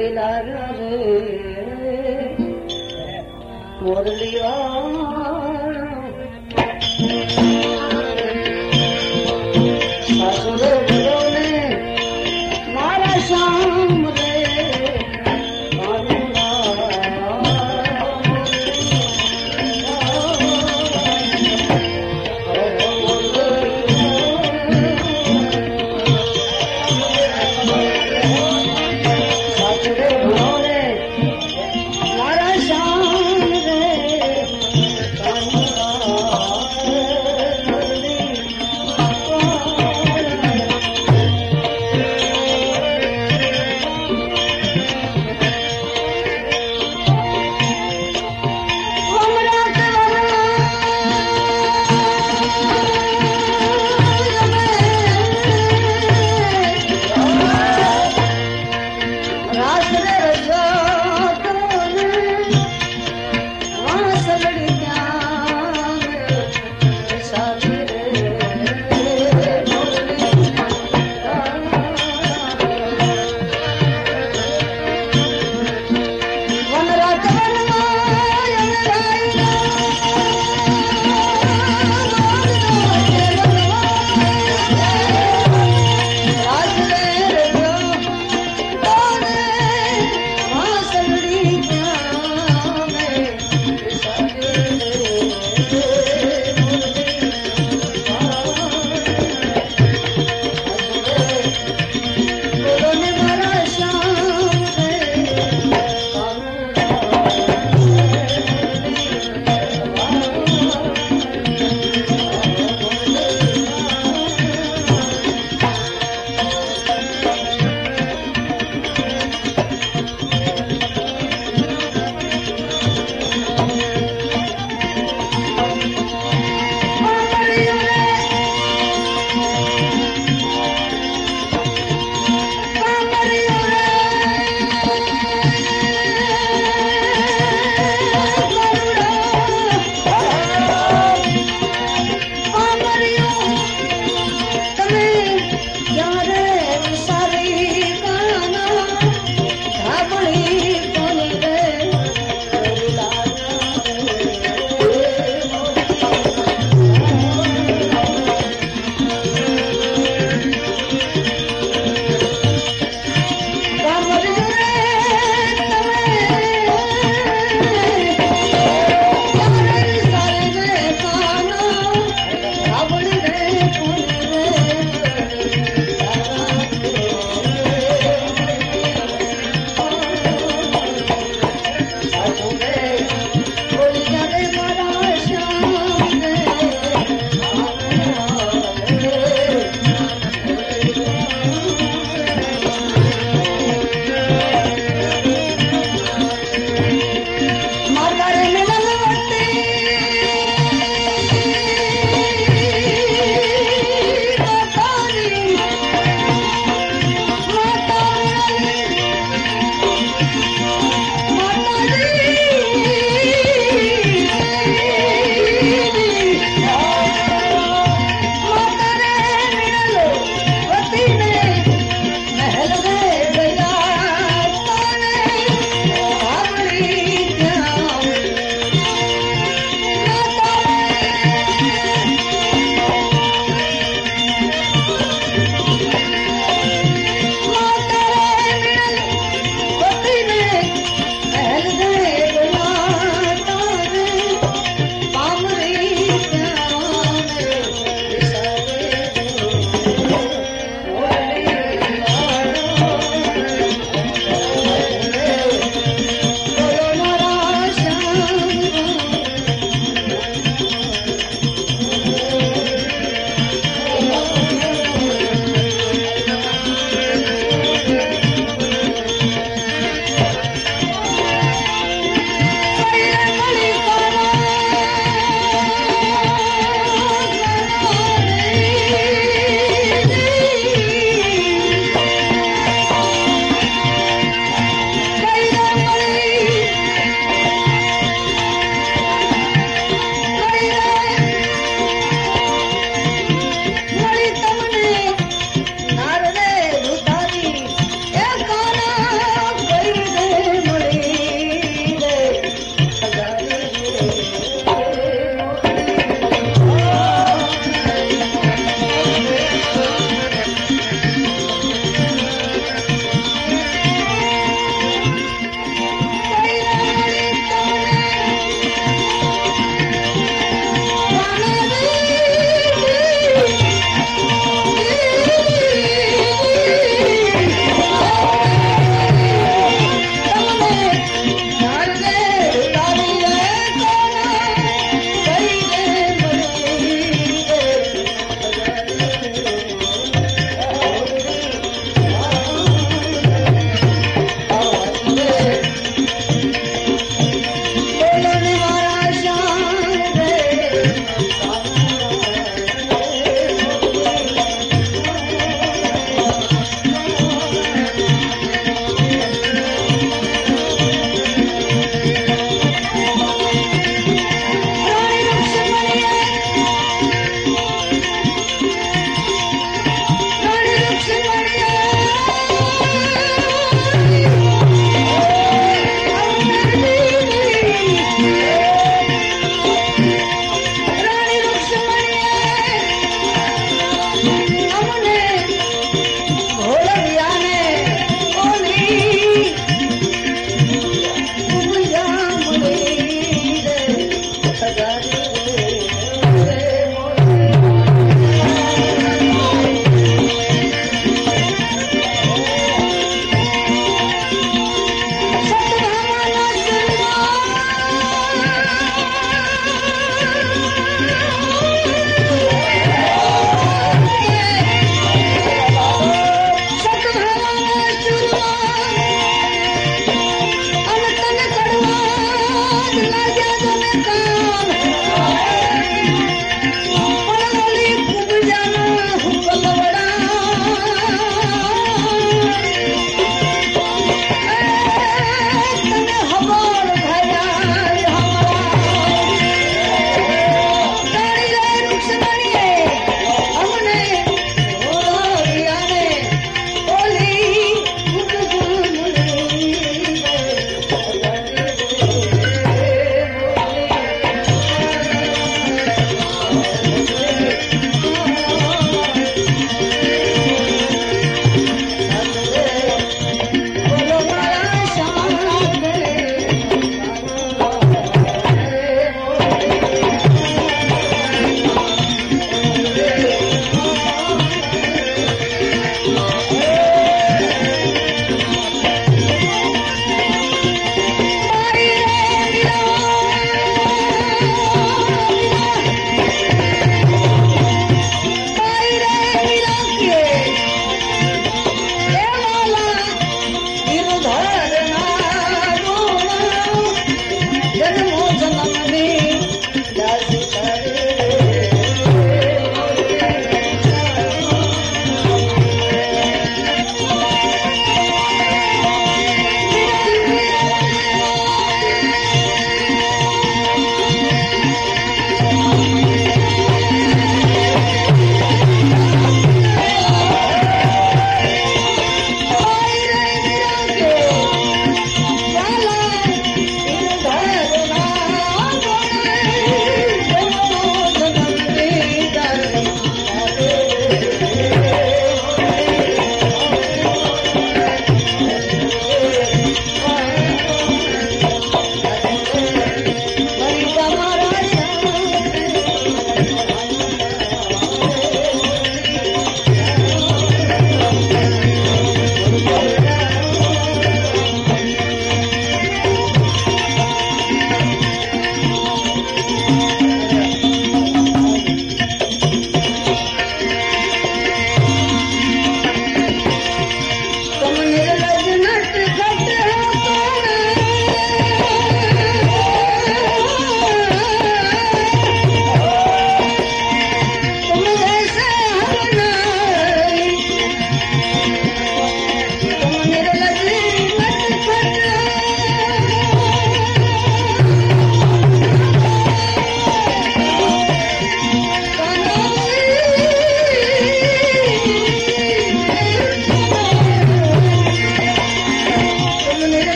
મોરલા રે